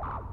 Wow.